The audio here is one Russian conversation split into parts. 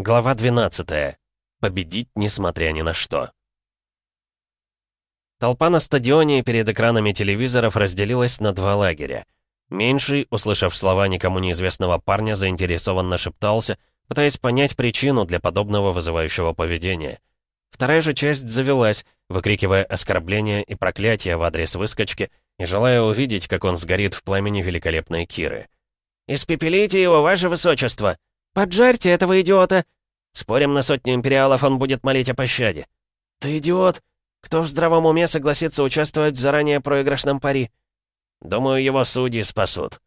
Глава 12. Победить, несмотря ни на что. Толпа на стадионе и перед экранами телевизоров разделилась на два лагеря. Меньший, услышав слова никому неизвестного парня, заинтересованно шептался, пытаясь понять причину для подобного вызывающего поведения. Вторая же часть завелась, выкрикивая оскорбления и проклятия в адрес выскочки и желая увидеть, как он сгорит в пламени великолепной Киры. «Испепелите его, ваше высочество!» «Поджарьте этого идиота!» «Спорим, на сотню империалов он будет молить о пощаде». «Ты идиот! Кто в здравом уме согласится участвовать в заранее проигрышном пари?» «Думаю, его судьи спасут».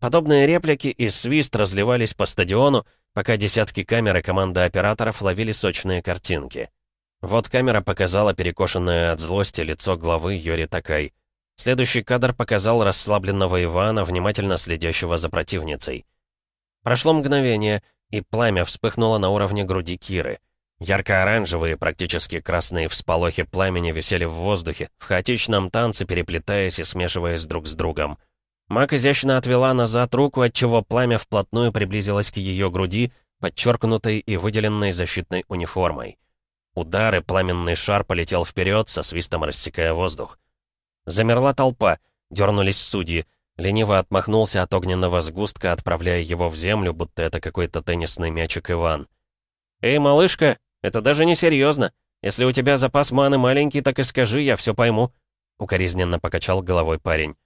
Подобные реплики и свист разливались по стадиону, пока десятки камер и команда операторов ловили сочные картинки. Вот камера показала перекошенное от злости лицо главы Йори Такай. Следующий кадр показал расслабленного Ивана, внимательно следящего за противницей. Прошло мгновение, и пламя вспыхнуло на уровне груди Киры. Ярко-оранжевые, практически красные всполохи пламени висели в воздухе, в хаотичном танце переплетаясь и смешиваясь друг с другом. Мак изящно отвела назад руку, отчего пламя вплотную приблизилось к ее груди, подчеркнутой и выделенной защитной униформой. Удар и пламенный шар полетел вперед, со свистом рассекая воздух. Замерла толпа, дернулись судьи, Лениво отмахнулся от огненного сгустка, отправляя его в землю, будто это какой-то теннисный мячик Иван. «Эй, малышка, это даже не серьезно. Если у тебя запас маны маленький, так и скажи, я все пойму», — укоризненно покачал головой парень.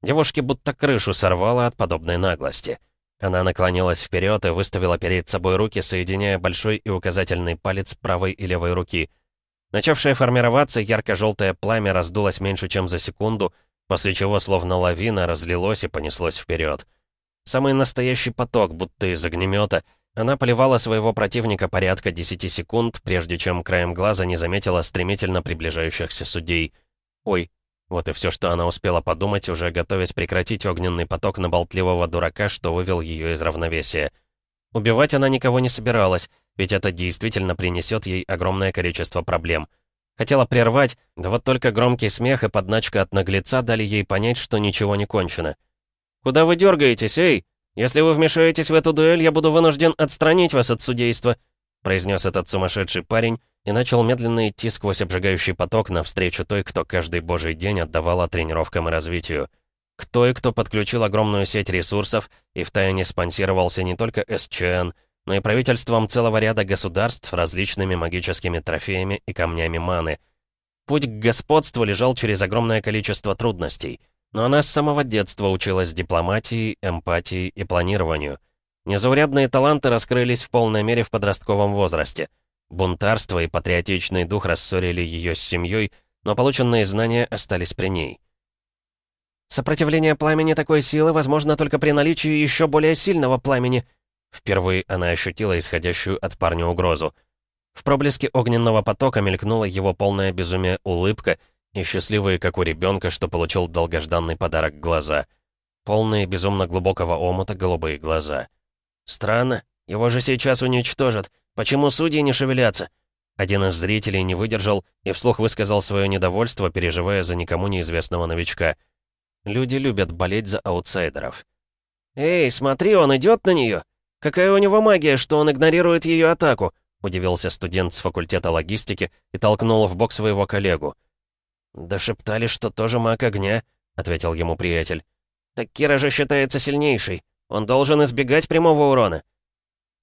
Девушке будто крышу сорвала от подобной наглости. Она наклонилась вперед и выставила перед собой руки, соединяя большой и указательный палец правой и левой руки. Начавшее формироваться ярко-желтое пламя раздулось меньше, чем за секунду — после чего словно лавина разлилось и понеслось вперед. Самый настоящий поток, будто из огнемета, она поливала своего противника порядка 10 секунд, прежде чем краем глаза не заметила стремительно приближающихся судей. Ой, вот и все, что она успела подумать, уже готовясь прекратить огненный поток на болтливого дурака, что вывел ее из равновесия. Убивать она никого не собиралась, ведь это действительно принесет ей огромное количество проблем — Хотела прервать, да вот только громкий смех и подначка от наглеца дали ей понять, что ничего не кончено. «Куда вы дергаетесь, эй? Если вы вмешаетесь в эту дуэль, я буду вынужден отстранить вас от судейства», произнес этот сумасшедший парень и начал медленно идти сквозь обжигающий поток навстречу той, кто каждый божий день отдавала тренировкам и развитию. К той, кто подключил огромную сеть ресурсов и втайне спонсировался не только СЧН, но и правительством целого ряда государств различными магическими трофеями и камнями маны. Путь к господству лежал через огромное количество трудностей, но она с самого детства училась дипломатии, эмпатии и планированию. Незаурядные таланты раскрылись в полной мере в подростковом возрасте. Бунтарство и патриотичный дух рассорили ее с семьей, но полученные знания остались при ней. «Сопротивление пламени такой силы возможно только при наличии еще более сильного пламени», Впервые она ощутила исходящую от парня угрозу. В проблеске огненного потока мелькнула его полная безумие улыбка и счастливые, как у ребенка, что получил долгожданный подарок глаза. Полные безумно глубокого омута голубые глаза. «Странно, его же сейчас уничтожат. Почему судьи не шевелятся?» Один из зрителей не выдержал и вслух высказал свое недовольство, переживая за никому неизвестного новичка. Люди любят болеть за аутсайдеров. «Эй, смотри, он идет на нее!» «Какая у него магия, что он игнорирует ее атаку?» — удивился студент с факультета логистики и толкнул в бок своего коллегу. «Да шептали, что тоже маг огня», — ответил ему приятель. «Так Кира же считается сильнейшей. Он должен избегать прямого урона».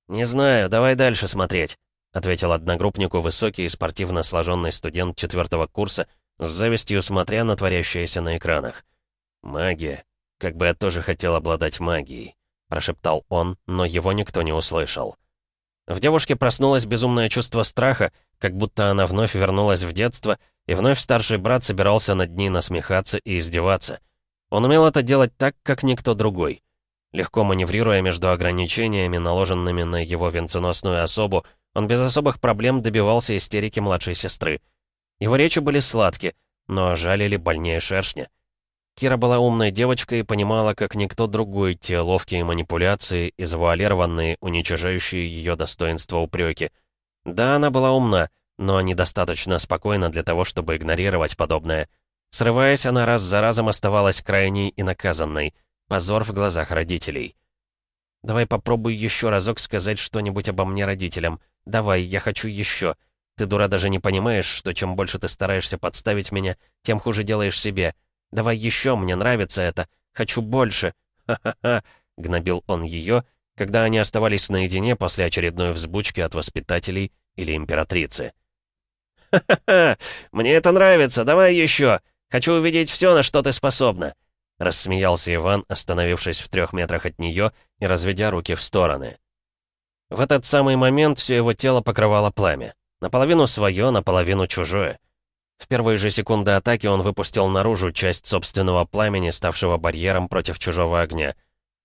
«Не знаю, давай дальше смотреть», — ответил одногруппнику высокий и спортивно сложенный студент четвертого курса, с завистью смотря на творящееся на экранах. «Магия. Как бы я тоже хотел обладать магией». — прошептал он, но его никто не услышал. В девушке проснулось безумное чувство страха, как будто она вновь вернулась в детство, и вновь старший брат собирался над ней насмехаться и издеваться. Он умел это делать так, как никто другой. Легко маневрируя между ограничениями, наложенными на его венценосную особу, он без особых проблем добивался истерики младшей сестры. Его речи были сладкие, но жалили больнее шершня. Кира была умной девочкой и понимала, как никто другой, те ловкие манипуляции и завуалированные, уничижающие ее достоинство упреки. Да, она была умна, но недостаточно спокойна для того, чтобы игнорировать подобное. Срываясь, она раз за разом оставалась крайней и наказанной. Позор в глазах родителей. Давай попробуй еще разок сказать что-нибудь обо мне родителям. Давай, я хочу еще. Ты, дура, даже не понимаешь, что чем больше ты стараешься подставить меня, тем хуже делаешь себе. Давай еще, мне нравится это. Хочу больше. Ха-ха-ха, гнобил он ее, когда они оставались наедине после очередной взбучки от воспитателей или императрицы. «Ха-ха-ха! Мне это нравится! Давай еще! Хочу увидеть все, на что ты способна!» Рассмеялся Иван, остановившись в трех метрах от нее и разведя руки в стороны. В этот самый момент все его тело покрывало пламя. Наполовину свое, наполовину чужое. В первые же секунды атаки он выпустил наружу часть собственного пламени, ставшего барьером против чужого огня.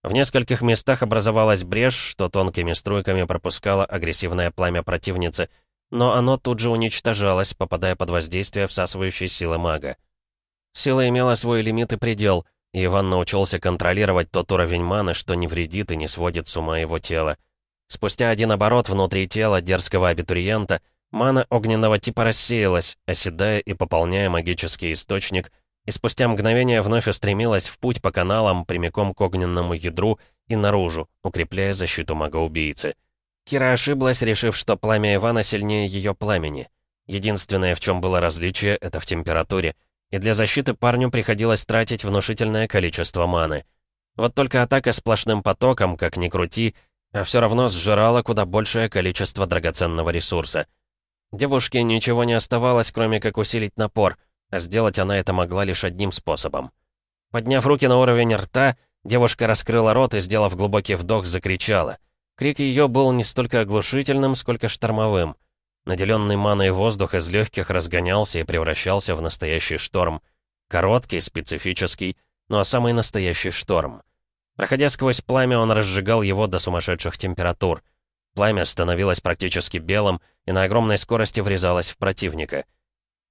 В нескольких местах образовалась брешь, что тонкими струйками пропускало агрессивное пламя противницы, но оно тут же уничтожалось, попадая под воздействие всасывающей силы мага. Сила имела свой лимит и предел — и Иван научился контролировать тот уровень маны, что не вредит и не сводит с ума его тело. Спустя один оборот внутри тела дерзкого абитуриента, мана огненного типа рассеялась, оседая и пополняя магический источник, и спустя мгновение вновь устремилась в путь по каналам прямиком к огненному ядру и наружу, укрепляя защиту мага-убийцы. Кира ошиблась, решив, что пламя Ивана сильнее ее пламени. Единственное, в чем было различие, это в температуре — и для защиты парню приходилось тратить внушительное количество маны. Вот только атака сплошным потоком, как ни крути, а все равно сжирала куда большее количество драгоценного ресурса. Девушке ничего не оставалось, кроме как усилить напор, а сделать она это могла лишь одним способом. Подняв руки на уровень рта, девушка раскрыла рот и, сделав глубокий вдох, закричала. Крик ее был не столько оглушительным, сколько штормовым — Наделенный маной воздух из легких разгонялся и превращался в настоящий шторм. Короткий, специфический, но самый настоящий шторм. Проходя сквозь пламя, он разжигал его до сумасшедших температур. Пламя становилось практически белым и на огромной скорости врезалось в противника.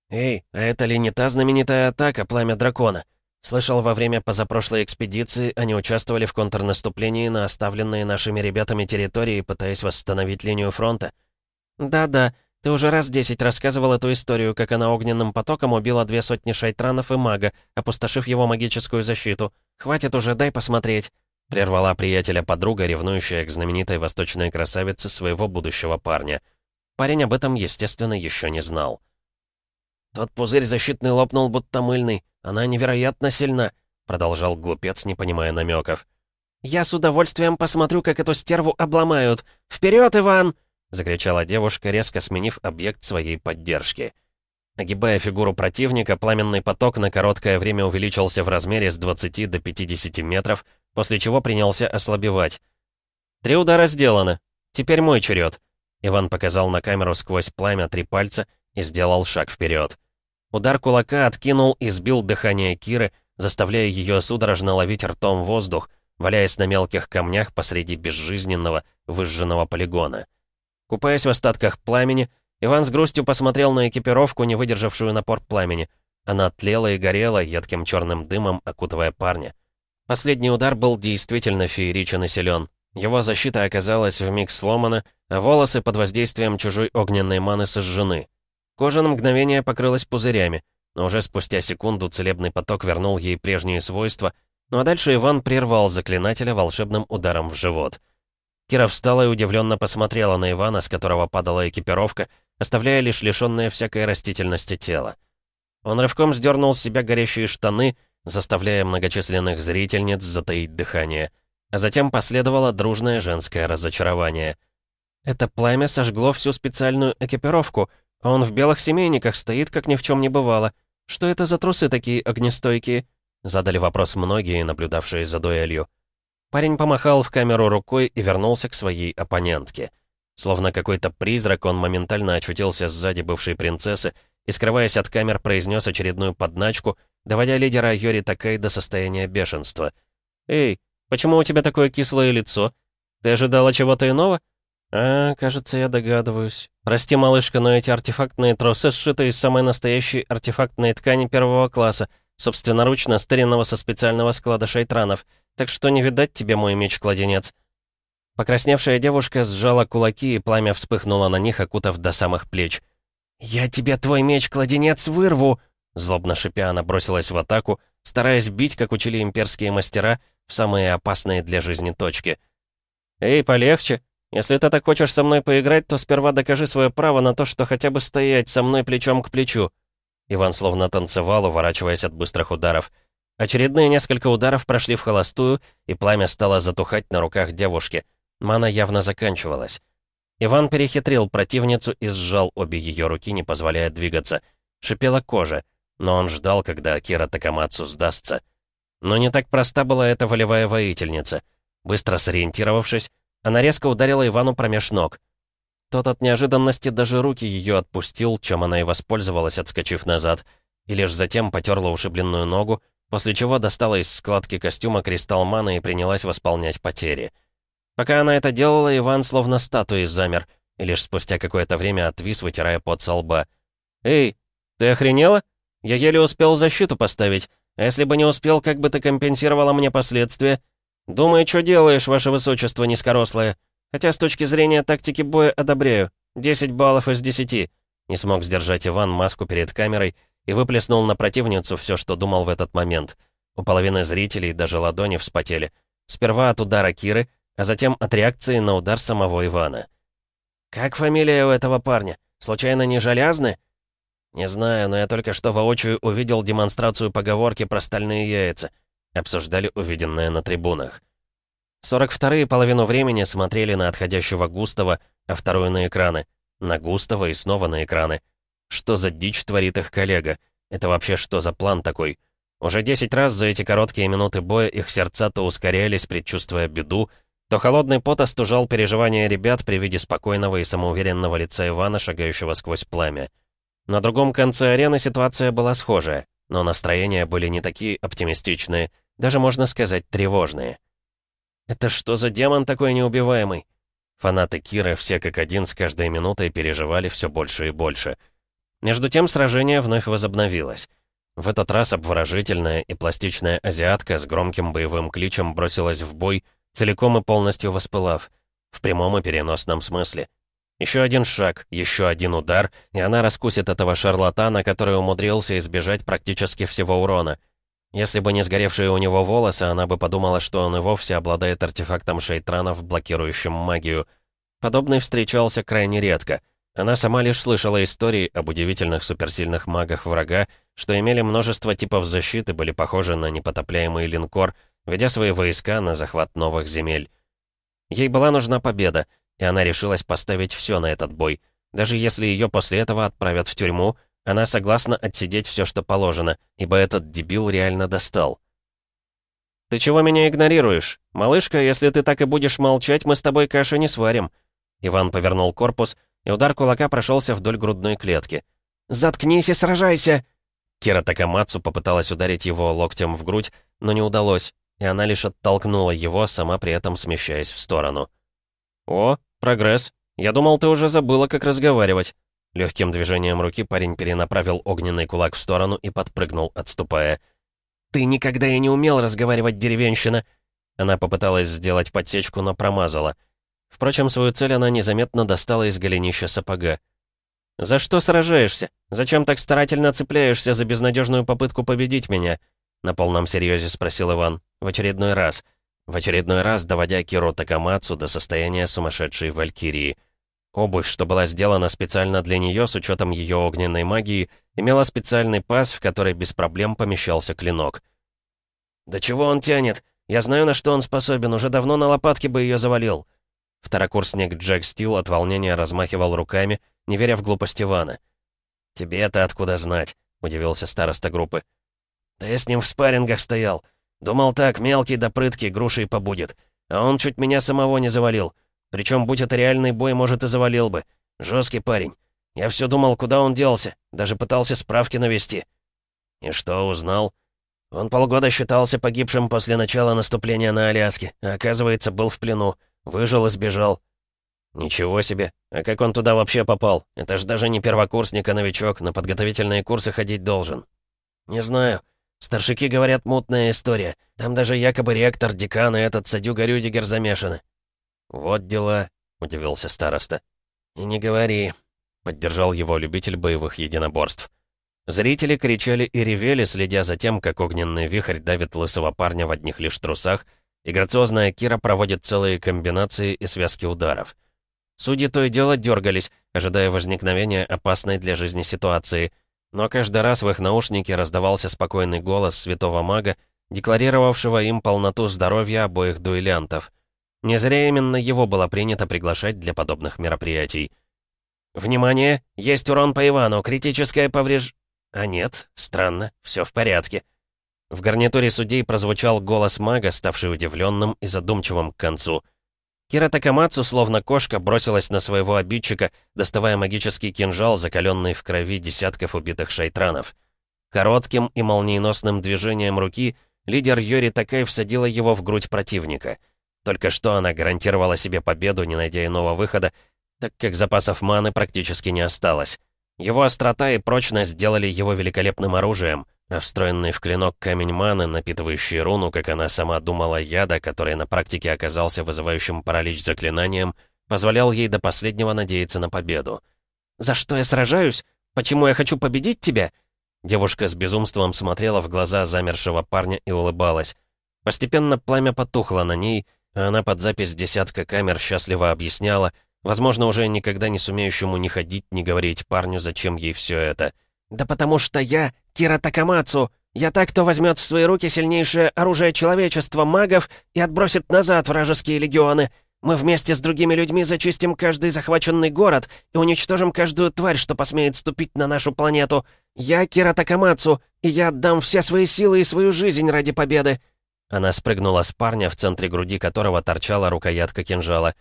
«Эй, а это ли не та знаменитая атака «Пламя дракона»?» Слышал, во время позапрошлой экспедиции они участвовали в контрнаступлении на оставленные нашими ребятами территории, пытаясь восстановить линию фронта. «Да-да, ты уже раз десять рассказывал эту историю, как она огненным потоком убила две сотни шайтранов и мага, опустошив его магическую защиту. Хватит уже, дай посмотреть». Прервала приятеля подруга, ревнующая к знаменитой восточной красавице своего будущего парня. Парень об этом, естественно, еще не знал. «Тот пузырь защитный лопнул, будто мыльный. Она невероятно сильна», — продолжал глупец, не понимая намеков. «Я с удовольствием посмотрю, как эту стерву обломают. Вперед, Иван!» — закричала девушка, резко сменив объект своей поддержки. Огибая фигуру противника, пламенный поток на короткое время увеличился в размере с 20 до 50 метров, после чего принялся ослабевать. «Три удара сделаны. Теперь мой черед. Иван показал на камеру сквозь пламя три пальца и сделал шаг вперед. Удар кулака откинул и сбил дыхание Киры, заставляя ее судорожно ловить ртом воздух, валяясь на мелких камнях посреди безжизненного, выжженного полигона. Купаясь в остатках пламени, Иван с грустью посмотрел на экипировку, не выдержавшую напор пламени. Она тлела и горела, едким черным дымом окутывая парня. Последний удар был действительно фееричен и силен. Его защита оказалась вмиг сломана, а волосы под воздействием чужой огненной маны сожжены. Кожа на мгновение покрылась пузырями, но уже спустя секунду целебный поток вернул ей прежние свойства, ну а дальше Иван прервал заклинателя волшебным ударом в живот. Кира встала и удивленно посмотрела на Ивана, с которого падала экипировка, оставляя лишь лишенное всякой растительности тело. Он рывком сдернул с себя горящие штаны, заставляя многочисленных зрительниц затаить дыхание. А затем последовало дружное женское разочарование. Это пламя сожгло всю специальную экипировку, а он в белых семейниках стоит, как ни в чем не бывало. Что это за трусы такие огнестойкие? Задали вопрос многие, наблюдавшие за дуэлью. Парень помахал в камеру рукой и вернулся к своей оппонентке. Словно какой-то призрак, он моментально очутился сзади бывшей принцессы и, скрываясь от камер, произнес очередную подначку, доводя лидера Йори Такай до состояния бешенства. «Эй, почему у тебя такое кислое лицо? Ты ожидала чего-то иного?» «А, кажется, я догадываюсь. Прости, малышка, но эти артефактные трусы сшиты из самой настоящей артефактной ткани первого класса, собственноручно старинного со специального склада шайтранов так что не видать тебе мой меч-кладенец». Покрасневшая девушка сжала кулаки, и пламя вспыхнуло на них, окутав до самых плеч. «Я тебе твой меч-кладенец вырву!» Злобно шипя, она бросилась в атаку, стараясь бить, как учили имперские мастера, в самые опасные для жизни точки. «Эй, полегче. Если ты так хочешь со мной поиграть, то сперва докажи свое право на то, что хотя бы стоять со мной плечом к плечу». Иван словно танцевал, уворачиваясь от быстрых ударов. Очередные несколько ударов прошли в холостую, и пламя стало затухать на руках девушки. Мана явно заканчивалась. Иван перехитрил противницу и сжал обе ее руки, не позволяя двигаться. Шипела кожа, но он ждал, когда Акира Такамацу сдастся. Но не так проста была эта волевая воительница. Быстро сориентировавшись, она резко ударила Ивану промеж ног. Тот от неожиданности даже руки ее отпустил, чем она и воспользовалась, отскочив назад, и лишь затем потерла ушибленную ногу, после чего достала из складки костюма кристалл маны и принялась восполнять потери. Пока она это делала, Иван словно статуей замер, и лишь спустя какое-то время отвис, вытирая пот со лба. «Эй, ты охренела? Я еле успел защиту поставить, а если бы не успел, как бы ты компенсировала мне последствия?» «Думаю, что делаешь, ваше высочество низкорослое. Хотя с точки зрения тактики боя одобряю. 10 баллов из 10». Не смог сдержать Иван маску перед камерой и выплеснул на противницу все, что думал в этот момент. У половины зрителей даже ладони вспотели. Сперва от удара Киры, а затем от реакции на удар самого Ивана. «Как фамилия у этого парня? Случайно не Желязны?» «Не знаю, но я только что воочию увидел демонстрацию поговорки про стальные яйца обсуждали увиденное на трибунах. 42-е половину времени смотрели на отходящего Густава, а вторую на экраны. На Густава и снова на экраны. Что за дичь творит их коллега? Это вообще что за план такой? Уже 10 раз за эти короткие минуты боя их сердца то ускорялись, предчувствуя беду, то холодный пот остужал переживания ребят при виде спокойного и самоуверенного лица Ивана, шагающего сквозь пламя. На другом конце арены ситуация была схожая но настроения были не такие оптимистичные, даже, можно сказать, тревожные. «Это что за демон такой неубиваемый?» Фанаты Кира все как один с каждой минутой переживали все больше и больше. Между тем сражение вновь возобновилось. В этот раз обворожительная и пластичная азиатка с громким боевым кличем бросилась в бой, целиком и полностью воспылав, в прямом и переносном смысле. Еще один шаг, еще один удар, и она раскусит этого шарлатана, который умудрился избежать практически всего урона. Если бы не сгоревшие у него волосы, она бы подумала, что он и вовсе обладает артефактом шейтранов, блокирующим магию. Подобный встречался крайне редко. Она сама лишь слышала истории об удивительных суперсильных магах врага, что имели множество типов защиты, были похожи на непотопляемый линкор, ведя свои войска на захват новых земель. Ей была нужна победа — и она решилась поставить все на этот бой. Даже если ее после этого отправят в тюрьму, она согласна отсидеть все, что положено, ибо этот дебил реально достал. «Ты чего меня игнорируешь? Малышка, если ты так и будешь молчать, мы с тобой каши не сварим». Иван повернул корпус, и удар кулака прошелся вдоль грудной клетки. «Заткнись и сражайся!» Кира Такамацу попыталась ударить его локтем в грудь, но не удалось, и она лишь оттолкнула его, сама при этом смещаясь в сторону. «О, «Прогресс. Я думал, ты уже забыла, как разговаривать». Легким движением руки парень перенаправил огненный кулак в сторону и подпрыгнул, отступая. «Ты никогда и не умел разговаривать, деревенщина!» Она попыталась сделать подсечку, но промазала. Впрочем, свою цель она незаметно достала из голенища сапога. «За что сражаешься? Зачем так старательно цепляешься за безнадежную попытку победить меня?» На полном серьезе спросил Иван. В очередной раз — в очередной раз доводя Киру Такамацу до состояния сумасшедшей валькирии. Обувь, что была сделана специально для нее с учетом ее огненной магии, имела специальный паз, в который без проблем помещался клинок. «Да чего он тянет? Я знаю, на что он способен, уже давно на лопатке бы ее завалил». Второкурсник Джек Стил от волнения размахивал руками, не веря в глупость Ивана. «Тебе это откуда знать?» — удивился староста группы. «Да я с ним в спаррингах стоял. Думал так, мелкий да прыткий грушей побудет. А он чуть меня самого не завалил. Причем, будь это реальный бой, может, и завалил бы. Жесткий парень. Я все думал, куда он делся. Даже пытался справки навести. И что, узнал? Он полгода считался погибшим после начала наступления на Аляске, а оказывается, был в плену. Выжил и сбежал. Ничего себе. А как он туда вообще попал? Это ж даже не первокурсник, а новичок. На подготовительные курсы ходить должен. Не знаю. Старшики говорят, мутная история. Там даже якобы ректор, декан и этот садюга Рюдигер замешаны». «Вот дела», — удивился староста. «И не говори», — поддержал его любитель боевых единоборств. Зрители кричали и ревели, следя за тем, как огненный вихрь давит лысого парня в одних лишь трусах, и грациозная Кира проводит целые комбинации и связки ударов. Судьи то и дело дергались, ожидая возникновения опасной для жизни ситуации, но каждый раз в их наушнике раздавался спокойный голос святого мага, декларировавшего им полноту здоровья обоих дуэлянтов. Не зря именно его было принято приглашать для подобных мероприятий. «Внимание! Есть урон по Ивану, критическое повреж...» «А нет, странно, все в порядке». В гарнитуре судей прозвучал голос мага, ставший удивленным и задумчивым к концу. Кира Такамацу, словно кошка, бросилась на своего обидчика, доставая магический кинжал, закаленный в крови десятков убитых шайтранов. Коротким и молниеносным движением руки лидер Йори Такай всадила его в грудь противника. Только что она гарантировала себе победу, не найдя иного выхода, так как запасов маны практически не осталось. Его острота и прочность сделали его великолепным оружием, а встроенный в клинок камень маны, напитывающий руну, как она сама думала, яда, который на практике оказался вызывающим паралич заклинанием, позволял ей до последнего надеяться на победу. «За что я сражаюсь? Почему я хочу победить тебя?» Девушка с безумством смотрела в глаза замершего парня и улыбалась. Постепенно пламя потухло на ней, а она под запись десятка камер счастливо объясняла, возможно, уже никогда не сумеющему ни ходить, ни говорить парню, зачем ей все это. «Да потому что я Кира Такамацу. Я так, кто возьмет в свои руки сильнейшее оружие человечества, магов, и отбросит назад вражеские легионы. Мы вместе с другими людьми зачистим каждый захваченный город и уничтожим каждую тварь, что посмеет ступить на нашу планету. Я Кира Такамацу, и я отдам все свои силы и свою жизнь ради победы». Она спрыгнула с парня, в центре груди которого торчала рукоятка кинжала.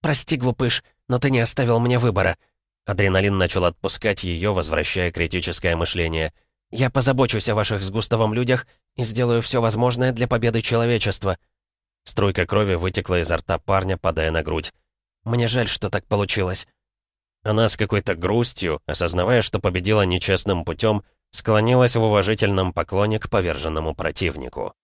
«Прости, глупыш, но ты не оставил мне выбора». Адреналин начал отпускать ее, возвращая критическое мышление. «Я позабочусь о ваших с Густавом людях и сделаю все возможное для победы человечества». Струйка крови вытекла изо рта парня, падая на грудь. «Мне жаль, что так получилось». Она с какой-то грустью, осознавая, что победила нечестным путем, склонилась в уважительном поклоне к поверженному противнику.